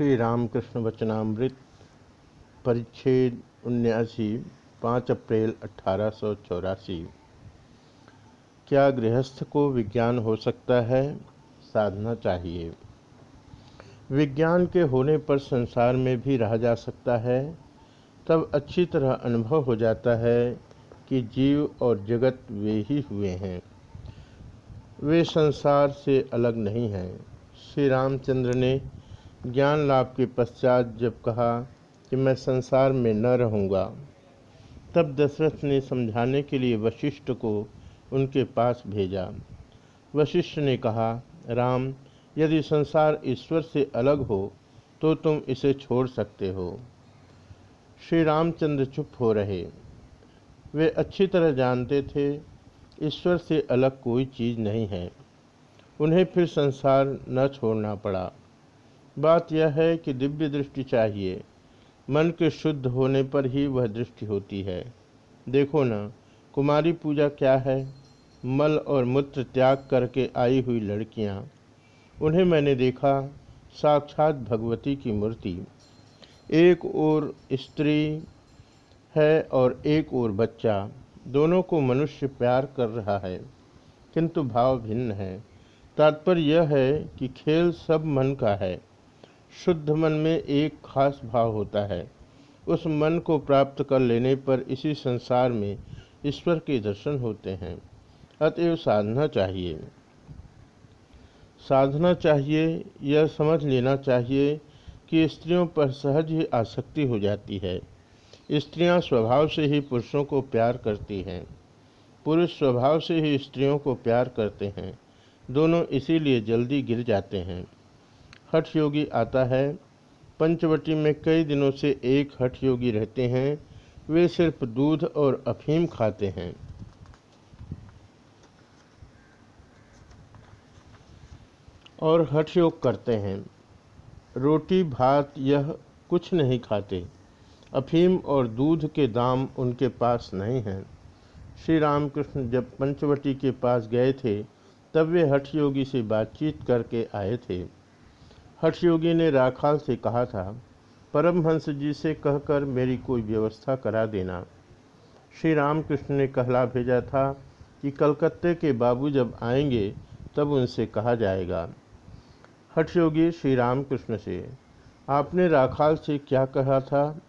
श्री रामकृष्ण वचनामृत परिच्छेद उन्यासी, पाँच अप्रैल अठारह सौ चौरासी। क्या गृहस्थ को विज्ञान हो सकता है? साधना चाहिए। विज्ञान के होने पर संसार में भी रहा जा सकता है। तब अच्छी तरह अनुभव हो जाता है कि जीव और जगत वे ही हुए हैं। वे संसार से अलग नहीं हैं। श्री रामचंद्र ने ज्ञान लाभ के पश्चात जब कहा कि मैं संसार में न रहूँगा, तब दशरथ ने समझाने के लिए वशिष्ठ को उनके पास भेजा। वशिष्ठ ने कहा, राम, यदि संसार ईश्वर से अलग हो तो तुम इसे छोड़ सकते हो। श्री रामचंद्र चुप हो रहे। वे अच्छी तरह जानते थे, ईश्वर से अलग कोई चीज़ नहीं है। उन्हें फिर संसार न छोड़ना पड़ा। बात यह है कि दिव्य दृष्टि चाहिए। मन के शुद्ध होने पर ही वह दृष्टि होती है। देखो ना, कुमारी पूजा क्या है? मल और मूत्र त्याग करके आई हुई लड़कियाँ। उन्हें मैंने देखा, साक्षात भगवती की मूर्ति। एक और स्त्री है और एक और बच्चा। दोनों को मनुष्य प्यार कर रहा है, किंतु भाव भिन्न है। तात्पर्य यह है कि खेल सब मन का है। शुद्ध मन में एक खास भाव होता है। उस मन को प्राप्त कर लेने पर इसी संसार में ईश्वर के दर्शन होते हैं। अतएव साधना चाहिए। साधना चाहिए, यह समझ लेना चाहिए कि स्त्रियों पर सहज ही आसक्ति हो जाती है। स्त्रियाँ स्वभाव से ही पुरुषों को प्यार करती हैं। पुरुष स्वभाव से ही स्त्रियों को प्यार करते हैं। दोनों इसीलिए जल्दी गिर जाते हैं। हठ योगी आता है। पंचवटी में कई दिनों से एक हठ योगी रहते हैं। वे सिर्फ़ दूध और अफीम खाते हैं। और हठ योग करते हैं। रोटी, भात यह कुछ नहीं खाते। अफीम और दूध के दाम उनके पास नहीं हैं। श्री रामकृष्ण जब पंचवटी के पास गए थे, तब वे हठ योगी से बातचीत करके आए थे। हठ योगी ने राखाल से कहा था, परमहंस जी से कहकर मेरी कोई व्यवस्था करा देना। श्री रामकृष्ण ने कहला भेजा था कि कलकत्ते के बाबू जब आएँगे, तब उनसे कहा जाएगा। हठ योगी श्री रामकृष्ण से, आपने राखाल से क्या कहा था?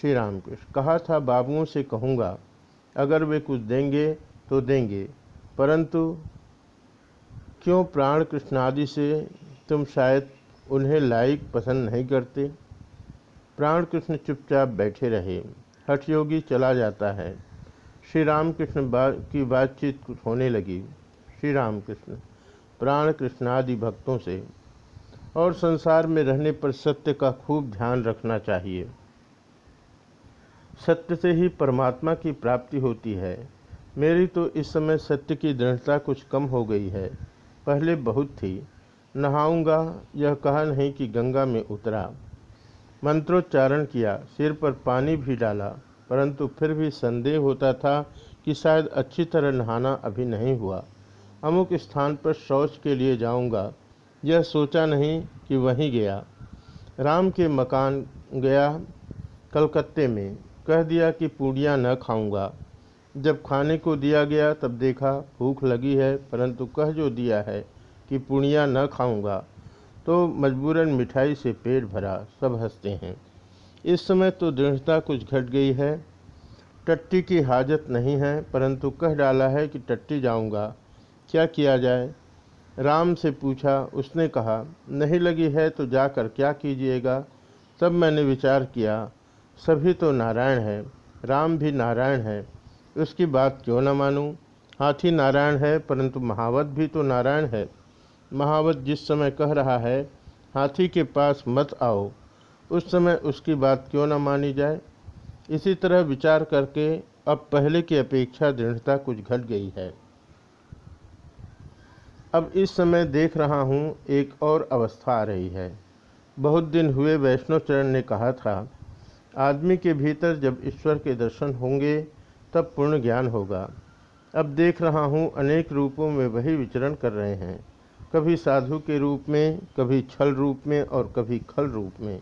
श्री रामकृष्ण, कहा था, बाबुओं से कहूँगा। अगर वे कुछ देंगे तो देंगे। परंतु क्यों प्राण कृष्णादि से तुम शायद उन्हें लाइक पसंद नहीं करते। प्राण कृष्ण चुपचाप बैठे रहे। हठ योगी चला जाता है। श्री रामकृष्ण बा, की बातचीत होने लगी। श्री राम कृष्ण प्राण कृष्णादि भक्तों से। और संसार में रहने पर सत्य का खूब ध्यान रखना चाहिए। सत्य से ही परमात्मा की प्राप्ति होती है। मेरी तो इस समय सत्य की दृढ़ता कुछ कम हो गई है। पहले बहुत थी। नहाऊँगा, यह कहा नहीं कि गंगा में उतरा। मंत्रोच्चारण किया, सिर पर पानी भी डाला, परंतु फिर भी संदेह होता था कि शायद अच्छी तरह नहाना अभी नहीं हुआ। अमुक स्थान पर शौच के लिए जाऊँगा, यह सोचा नहीं कि वहीं गया। राम के मकान गया कलकत्ते में, कह दिया कि पूड़ियाँ न खाऊँगा। जब खाने को दिया गया, तब देखा, भूख लगी है, परंतु कह जो दिया है कि पुणिया न खाऊँगा तो मजबूरन मिठाई से पेट भरा, सब हँसते हैं। इस समय तो दृढ़ता कुछ घट गई है। टट्टी की हाजत नहीं है, परंतु कह डाला है कि टट्टी जाऊँगा। क्या किया जाए? राम से पूछा, उसने कहा, नहीं लगी है तो जाकर क्या कीजिएगा? तब मैंने विचार किया, सभी तो नारायण है, राम भी नारायण है। उसकी बात क्यों न मानूं? हाथी नारायण है, परंतु महावत भी तो नारायण है। महावत जिस समय कह रहा है, हाथी के पास मत आओ। उस समय उसकी बात क्यों न मानी जाए? इसी तरह विचार करके अब पहले की अपेक्षा दृढ़ता कुछ घट गई है। अब इस समय देख रहा हूँ, एक और अवस्था आ रही है। बहुत दिन हुए वैष्णवचरण ने कहा था, आदमी के भीतर जब ईश्वर के दर्शन होंगे, तब पूर्ण ज्ञान होगा। अब देख रहा हूँ, अनेक रूपों में वही विचरण कर रहे हैं। कभी साधु के रूप में, कभी छल रूप में और कभी खल रूप में।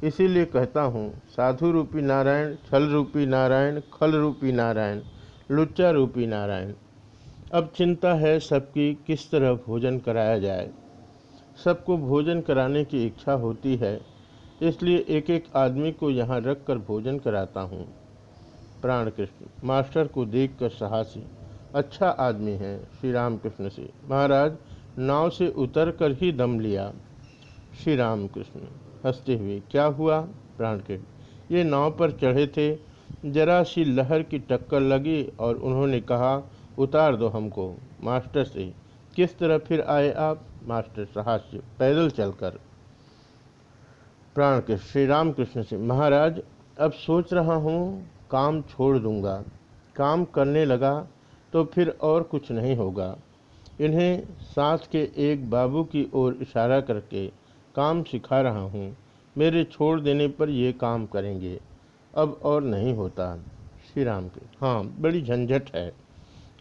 इसीलिए कहता हूँ, साधु रूपी नारायण, छल रूपी नारायण, खल रूपी नारायण, लुच्चा रूपी नारायण। अब चिंता है सबकी किस तरह भोजन कराया जाए। सबको भोजन कराने की इच्छा होती है, इसलिए एक एक आदमी को यहाँ रख कर भोजन कराता हूँ। प्राण कृष्ण मास्टर को देखकर साहसी अच्छा आदमी है श्री राम कृष्ण से। महाराज नाव से उतर कर ही दम लिया। श्री राम कृष्ण हँसते हुए, क्या हुआ? प्राण कृष्ण ये नाव पर चढ़े थे। जरा सी लहर की टक्कर लगी और उन्होंने कहा, उतार दो हमको, मास्टर से। किस तरह फिर आए आप मास्टर साहस्य, पैदल चलकर। प्राण के श्री राम कृष्ण से, महाराज, अब सोच रहा हूँ, काम छोड़ दूँगा। काम करने लगा तो फिर और कुछ नहीं होगा। इन्हें साथ के एक बाबू की ओर इशारा करके काम सिखा रहा हूँ। मेरे छोड़ देने पर ये काम करेंगे। अब और नहीं होता। श्री राम के। हाँ बड़ी झंझट है।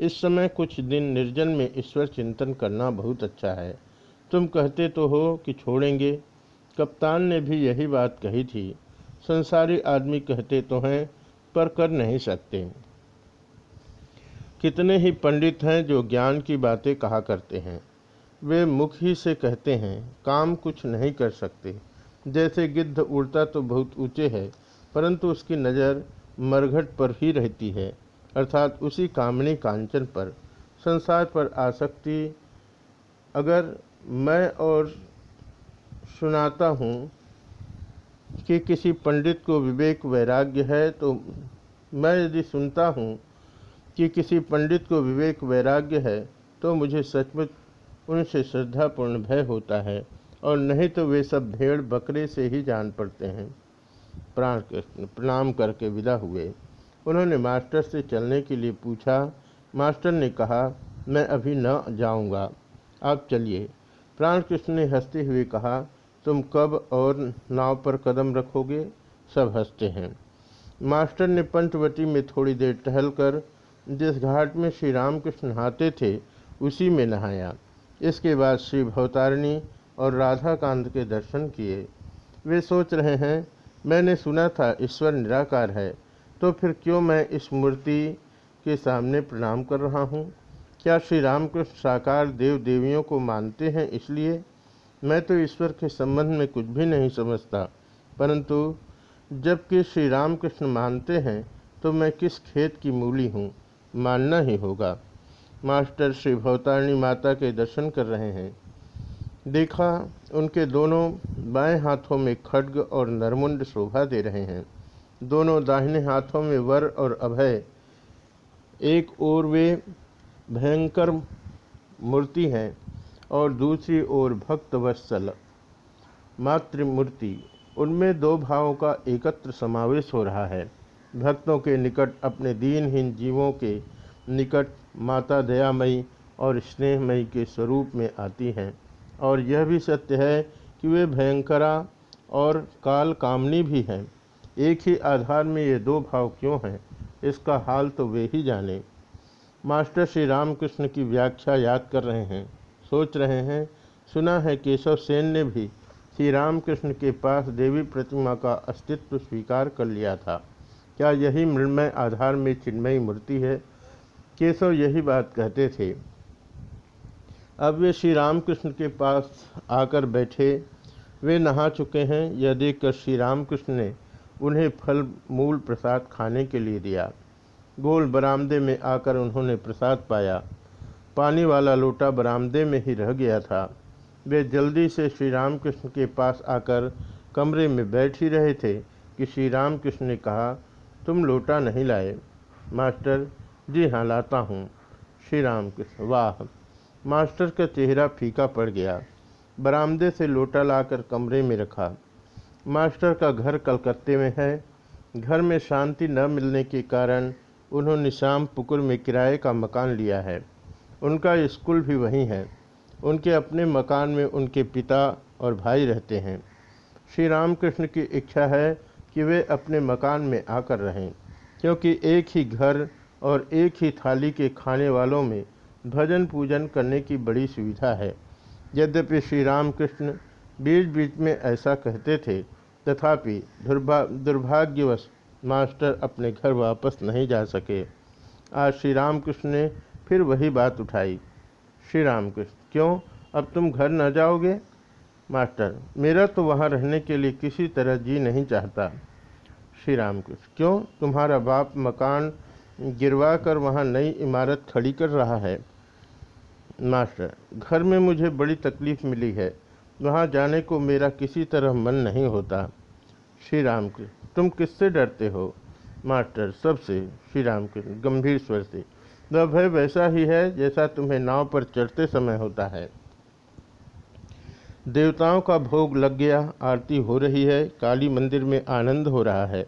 इस समय कुछ दिन निर्जन में ईश्वर चिंतन करना बहुत अच्छा है। तुम कहते तो हो कि छोड़ेंगे। कप्तान ने भी यही बात कही थी। संसारी आदमी कहते तो हैं, पर कर नहीं सकते। कितने ही पंडित हैं जो ज्ञान की बातें कहा करते हैं। वे मुख ही से कहते हैं, काम कुछ नहीं कर सकते। जैसे गिद्ध उड़ता तो बहुत ऊँचे है, परंतु उसकी नज़र मरघट पर ही रहती है, अर्थात उसी कामनी कांचन पर। संसार पर आसक्ति, अगर मैं और सुनाता हूँ कि किसी पंडित को विवेक वैराग्य है तो मैं यदि सुनता हूँ कि किसी पंडित को विवेक वैराग्य है तो मुझे सचमुच उनसे श्रद्धापूर्ण भय होता है, और नहीं तो वे सब भेड़ बकरे से ही जान पड़ते हैं। प्राण कृष्ण प्रणाम करके विदा हुए। उन्होंने मास्टर से चलने के लिए पूछा। मास्टर ने कहा, मैं अभी न जाऊँगा। आप चलिए। प्राण कृष्ण ने हँसते हुए कहा, तुम कब और नाव पर कदम रखोगे? सब हँसते हैं। मास्टर ने पंचवटी में थोड़ी देर टहलकर जिस घाट में श्री रामकृष्ण नहाते थे, उसी में नहाया। इसके बाद श्री भवतारिणी और राधा कांत के दर्शन किए। वे सोच रहे हैं, मैंने सुना था ईश्वर निराकार है तो फिर क्यों मैं इस मूर्ति के सामने प्रणाम कर रहा हूँ? क्या श्री रामकृष्ण साकार देव देवियों को मानते हैं इसलिए? मैं तो ईश्वर के संबंध में कुछ भी नहीं समझता, परंतु जबकि श्री रामकृष्ण मानते हैं तो मैं किस खेत की मूली हूँ? मानना ही होगा। मास्टर श्री भवतारिणी माता के दर्शन कर रहे हैं। देखा, उनके दोनों बाएँ हाथों में खड्ग और नरमुंड शोभा दे रहे हैं। दोनों दाहिने हाथों में वर और अभय। एक ओर वे भयंकर मूर्ति हैं और दूसरी ओर भक्त वत्सल मातृमूर्ति। उनमें दो भावों का एकत्र समावेश हो रहा है। भक्तों के निकट अपने दीनहीन जीवों के निकट माता दयामयी और स्नेहमयी के स्वरूप में आती हैं। और यह भी सत्य है कि वे भयंकरा और काल कामनी भी हैं। एक ही आधार में ये दो भाव क्यों हैं, इसका हाल तो वे ही जाने। मास्टर श्री रामकृष्ण की व्याख्या याद कर रहे हैं, सोच रहे हैं, सुना है केशव सेन ने भी, श्री रामकृष्ण के पास देवी प्रतिमा का अस्तित्व स्वीकार कर लिया था। क्या यही मृणमय आधार में चिन्मयी मूर्ति है? केशव यही बात कहते थे। अब वे श्री रामकृष्ण के पास आकर बैठे। वे नहा चुके हैं। यह देखकर श्री रामकृष्ण ने उन्हें फल, मूल प्रसाद खाने के लिए दिया। गोल बरामदे में आकर उन्होंने प्रसाद पाया। पानी वाला लोटा बरामदे में ही रह गया था। वे जल्दी से श्री रामकृष्ण के पास आकर कमरे में बैठ ही रहे थे कि श्री रामकृष्ण ने कहा तुम लोटा नहीं लाए। मास्टर, जी हाँ लाता हूँ। श्री राम कृष्ण वाह। मास्टर का चेहरा फीका पड़ गया। बरामदे से लोटा लाकर कमरे में रखा। मास्टर का घर कलकत्ते में है। घर में शांति न मिलने के कारण उन्होंने शाम पुकुर में किराए का मकान लिया है। उनका स्कूल भी वहीं है। उनके अपने मकान में उनके पिता और भाई रहते हैं। श्री रामकृष्ण की इच्छा है कि वे अपने मकान में आकर रहें, क्योंकि एक ही घर और एक ही थाली के खाने वालों में भजन पूजन करने की बड़ी सुविधा है। यद्यपि श्री रामकृष्ण बीच बीच में ऐसा कहते थे, तथापि दुर्भा, दुर्भाग्यवश मास्टर अपने घर वापस नहीं जा सके। आज श्री रामकृष्ण ने फिर वही बात उठाई। श्री रामकृष्ण क्यों? अब तुम घर न जाओगे? मास्टर, मेरा तो वहाँ रहने के लिए किसी तरह जी नहीं चाहता। श्री राम रामकृष्ण, क्यों? तुम्हारा बाप मकान गिरवा कर वहाँ नई इमारत खड़ी कर रहा है। मास्टर, घर में मुझे बड़ी तकलीफ़ मिली है। वहाँ जाने को मेरा किसी तरह मन नहीं होता। श्री राम कृष्ण तुम किससे डरते हो? मास्टर, सबसे, श्री राम कृष्ण गंभीर स्वर से। वह भय वैसा ही है जैसा तुम्हें नाव पर चढ़ते समय होता है। देवताओं का भोग लग गया, आरती हो रही है, काली मंदिर में आनंद हो रहा है।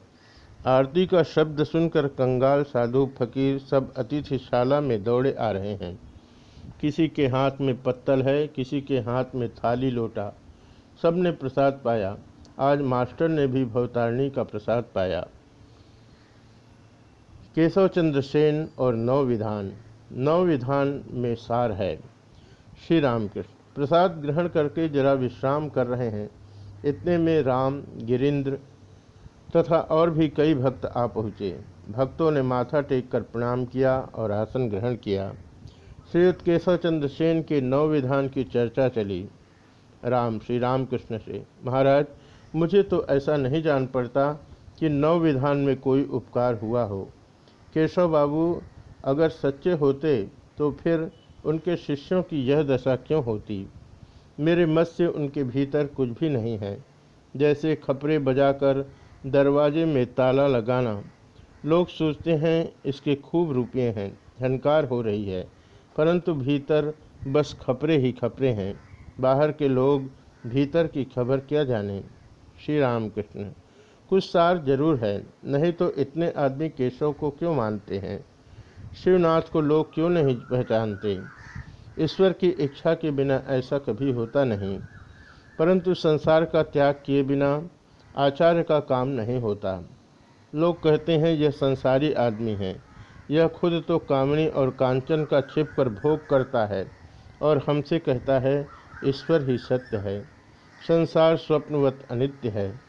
आरती का शब्द सुनकर कंगाल, साधु, फकीर सब अतिथिशाला में दौड़े आ रहे हैं। किसी के हाथ में पत्तल है, किसी के हाथ में थाली लोटा। सबने प्रसाद पाया। आज मास्टर ने भी भवतारिणी का प्रसाद पाया। केशव चंद्र सेन और नव विधान नव विधान में सार है। श्री रामकृष्ण। प्रसाद ग्रहण करके जरा विश्राम कर रहे हैं। इतने में राम, गिरिंद्र तथा और भी कई भक्त आ पहुँचे। भक्तों ने माथा टेक कर प्रणाम किया और आसन ग्रहण किया। श्रीयुक्त केशव चंद्र सेन के नव विधान की चर्चा चली। राम श्री राम कृष्ण से, महाराज, मुझे तो ऐसा नहीं जान पड़ता कि नव विधान में कोई उपकार हुआ हो। केशव बाबू अगर सच्चे होते तो फिर उनके शिष्यों की यह दशा क्यों होती? मेरे मत से उनके भीतर कुछ भी नहीं है। जैसे खपरे बजाकर दरवाजे में ताला लगाना। लोग सोचते हैं इसके खूब रुपये हैं झनकार हो रही है, परंतु भीतर बस खपरे ही खपरे हैं। बाहर के लोग भीतर की खबर क्या जाने? श्री राम कृष्ण कुछ सार ज़रूर है, नहीं तो इतने आदमी केशव को क्यों मानते हैं? शिवनाथ को लोग क्यों नहीं पहचानते? ईश्वर की इच्छा के बिना ऐसा कभी होता नहीं। परंतु संसार का त्याग किए बिना आचार्य का काम नहीं होता। लोग कहते हैं, यह संसारी आदमी है। यह खुद तो कामणी और कांचन का छिप कर भोग करता है और हमसे कहता है, ईश्वर ही सत्य है। संसार स्वप्नवत अनित्य है।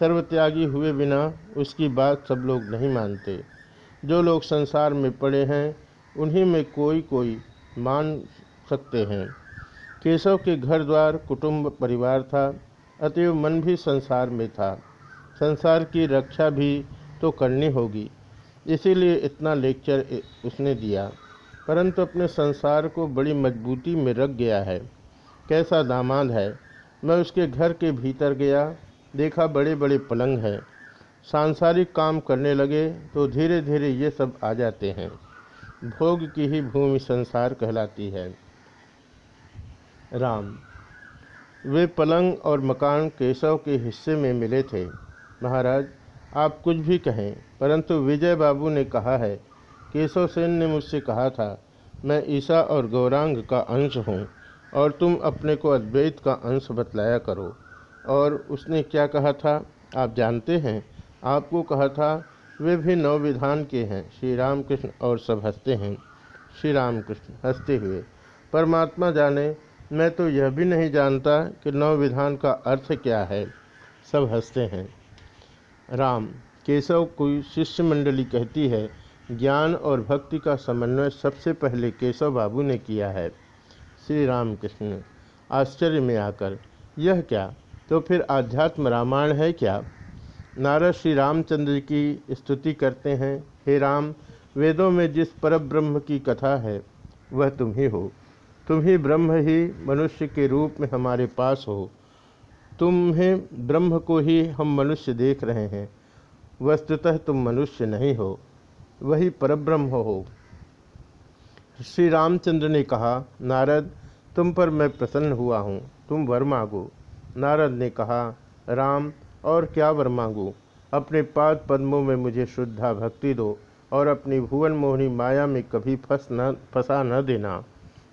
सर्वत्यागी हुए बिना उसकी बात सब लोग नहीं मानते। जो लोग संसार में पड़े हैं, उन्हीं में कोई कोई मान सकते हैं। केशव के घर द्वार कुटुंब परिवार था, अतएव मन भी संसार में था। संसार की रक्षा भी तो करनी होगी, इसीलिए इतना लेक्चर उसने दिया। परंतु अपने संसार को बड़ी मजबूती में रख गया है। कैसा दामाद है? मैं उसके घर के भीतर गया, देखा बड़े बड़े पलंग हैं। सांसारिक काम करने लगे तो धीरे धीरे ये सब आ जाते हैं। भोग की ही भूमि संसार कहलाती है। राम। वे पलंग और मकान केशव के हिस्से में मिले थे। महाराज, आप कुछ भी कहें, परंतु विजय बाबू ने कहा है, केशव सेन ने मुझसे कहा था, मैं ईसा और गौरांग का अंश हूँ, और तुम अपने को अद्वैत का अंश बतलाया करो। और उसने क्या कहा था, आप जानते हैं? आपको कहा था, वे भी नव विधान के हैं। श्री राम कृष्ण और सब हँसते हैं। श्री राम कृष्ण हँसते हुए, परमात्मा जाने, मैं तो यह भी नहीं जानता कि नव विधान का अर्थ क्या है। सब हँसते हैं। राम, केशव कोई शिष्य मंडली कहती है, ज्ञान और भक्ति का समन्वय सबसे पहले केशव बाबू ने किया है। श्री राम कृष्ण आश्चर्य में आकर, यह क्या? तो फिर आध्यात्म रामायण है क्या? नारद श्री रामचंद्र की स्तुति करते हैं। हे राम, वेदों में जिस पर ब्रह्म की कथा है, वह तुम ही हो। तुम ही ब्रह्म ही मनुष्य के रूप में हमारे पास हो। तुम्हें ब्रह्म को ही हम मनुष्य देख रहे हैं। वस्तुतः तुम मनुष्य नहीं हो, वही परब्रह्म हो। श्री रामचंद्र ने कहा, नारद, तुम पर मैं प्रसन्न हुआ हूँ। तुम वर मांगो। नारद ने कहा, राम और क्या वर मांगू? अपने पाद पद्मों में मुझे शुद्धा भक्ति दो, और अपनी भुवन मोहनी माया में कभी फंस न, फंसा न देना।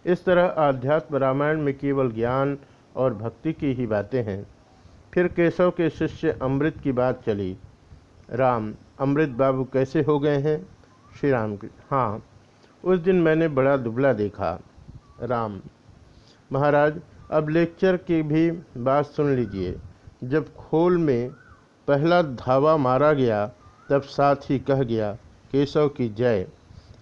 इस तरह आध्यात्म रामायण में केवल ज्ञान और भक्ति की ही बातें हैं। फिर केशव के शिष्य अमृत की बात चली। राम, अमृत बाबू कैसे हो गए हैं? श्री राम हाँ उस दिन मैंने बड़ा दुबला देखा। राम, महाराज, अब लेक्चर की भी बात सुन लीजिए। जब खोल में पहला धावा मारा गया, तब साथ ही कह गया, केशव की जय।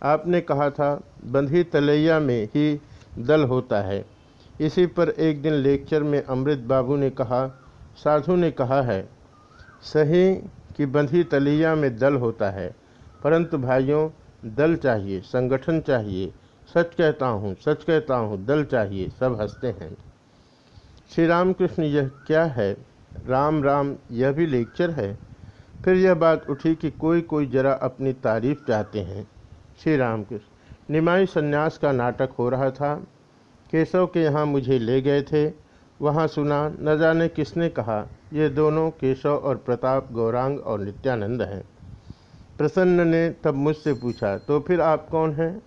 आपने कहा था, बंधी तलैया में ही दल होता है। इसी पर एक दिन लेक्चर में अमृत बाबू ने कहा, साधु ने कहा है, सही कि बंधी तलैया में दल होता है। परंतु भाइयों, दल चाहिए, संगठन चाहिए। सच कहता हूँ, सच कहता हूँ, दल चाहिए, सब हँसते हैं। श्री रामकृष्ण, यह क्या है? राम राम, यह भी लेक्चर है। फिर यह बात उठी कि कोई कोई जरा अपनी तारीफ़ चाहते हैं। श्री रामकृष्ण, निमाई संन्यास का नाटक हो रहा था। केशव के यहाँ मुझे ले गए थे। वहाँ सुना, न जाने किसने कहा, ये दोनों केशव और प्रताप गौरांग और नित्यानंद हैं। प्रसन्न ने तब मुझसे पूछा तो फिर आप कौन हैं?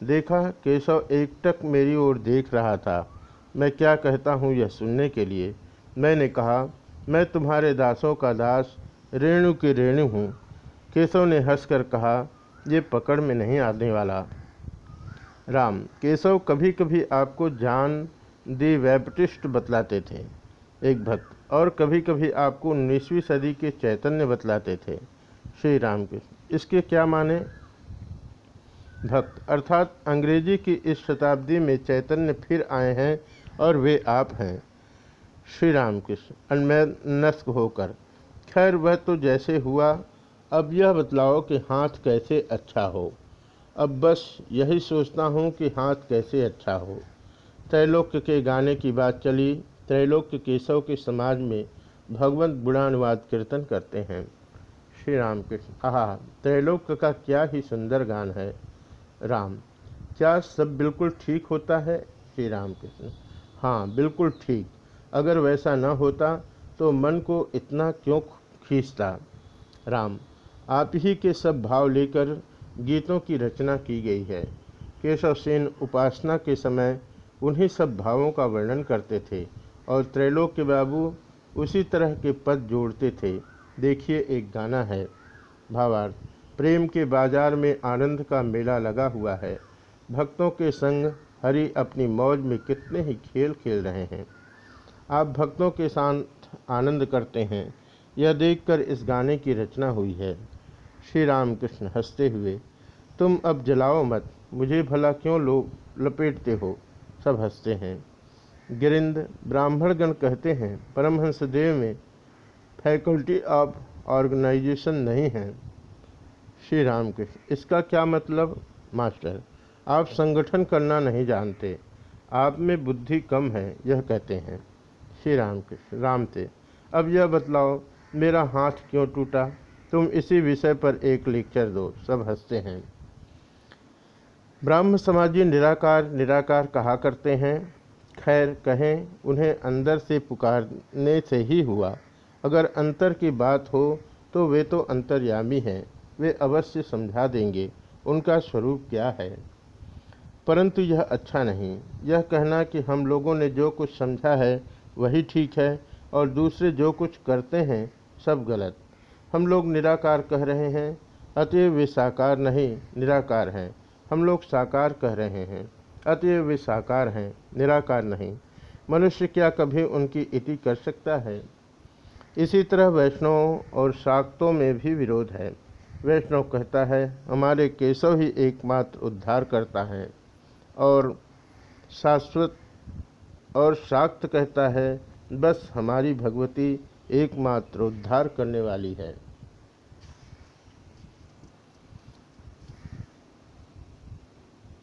देखा, केशव एकटक मेरी ओर देख रहा था। मैं क्या कहता हूँ यह सुनने के लिए? मैंने कहा मैं तुम्हारे दासों का दास, रेणु की रेणु हूँ। केशव ने हंसकर कहा, ये पकड़ में नहीं आने वाला। राम, केशव कभी कभी आपको जान दी वेबटिस्ट बतलाते थे। एक भक्त, और कभी कभी आपको उन्नीसवीं सदी के चैतन्य बतलाते थे। श्री राम के इसके क्या माने? भक्त, अर्थात अंग्रेज़ी की इस शताब्दी में चैतन्य फिर आए हैं और वे आप हैं। श्री राम कृष्ण अनमनस्क होकर, खैर वह तो जैसे हुआ, अब यह बतलाओ कि हाथ कैसे अच्छा हो। अब बस यही सोचता हूँ कि हाथ कैसे अच्छा हो। त्रैलोक्य के गाने की बात चली, त्रैलोक्य केशव के समाज में भगवंत गुणानुवाद कीर्तन करते हैं। श्री राम कृष्ण आहा, त्रैलोक्य का क्या ही सुंदर गान है। राम, क्या सब बिल्कुल ठीक होता है? श्री राम कृष्ण हाँ बिल्कुल ठीक। अगर वैसा न होता तो मन को इतना क्यों खींचता? राम, आप ही के सब भाव लेकर गीतों की रचना की गई है। केशव सेन उपासना के समय उन्हीं सब भावों का वर्णन करते थे और त्रैलोक के बाबू उसी तरह के पद जोड़ते थे। देखिए, एक गाना है। भावार्थ, प्रेम के बाज़ार में आनंद का मेला लगा हुआ है। भक्तों के संग हरि अपनी मौज में कितने ही खेल खेल रहे हैं। आप भक्तों के साथ आनंद करते हैं। यह देखकर इस गाने की रचना हुई है। श्री राम कृष्ण हँसते हुए, तुम अब जलाओ मत, मुझे भला क्यों लो, लपेटते हो? सब हँसते हैं। गिरिंद ब्राह्मणगण कहते हैं, परमहंस देव में फैकल्टी ऑफ़ ऑर्गेनाइजेशन नहीं है। श्री राम कृष्ण इसका क्या मतलब? मास्टर, आप संगठन करना नहीं जानते। आप में बुद्धि कम है, यह कहते हैं। श्री रामकृष्ण राम थे अब यह बतलाओ, मेरा हाथ क्यों टूटा? तुम इसी विषय पर एक लेक्चर दो, सब हँसते हैं। ब्राह्म समाजी निराकार निराकार कहा करते हैं, खैर कहें, उन्हें अंदर से पुकारने से ही हुआ। अगर अंतर की बात हो तो वे तो अंतर्यामी हैं, वे अवश्य समझा देंगे, उनका स्वरूप क्या है? परंतु यह अच्छा नहीं। यह कहना कि हम लोगों ने जो कुछ समझा है वही ठीक है और दूसरे जो कुछ करते हैं, सब गलत। हम लोग निराकार कह रहे हैं, अतएव वे साकार नहीं, निराकार हैं। हम लोग साकार कह रहे हैं, अतएव वे साकार हैं, निराकार नहीं। मनुष्य क्या कभी उनकी इति कर सकता है? इसी तरह वैष्णवों और शाक्तों में भी विरोध है। वैष्णव कहता है, हमारे केशव ही एकमात्र उद्धार करता है और शाश्वत और शाक्त कहता है बस हमारी भगवती एकमात्र उद्धार करने वाली है।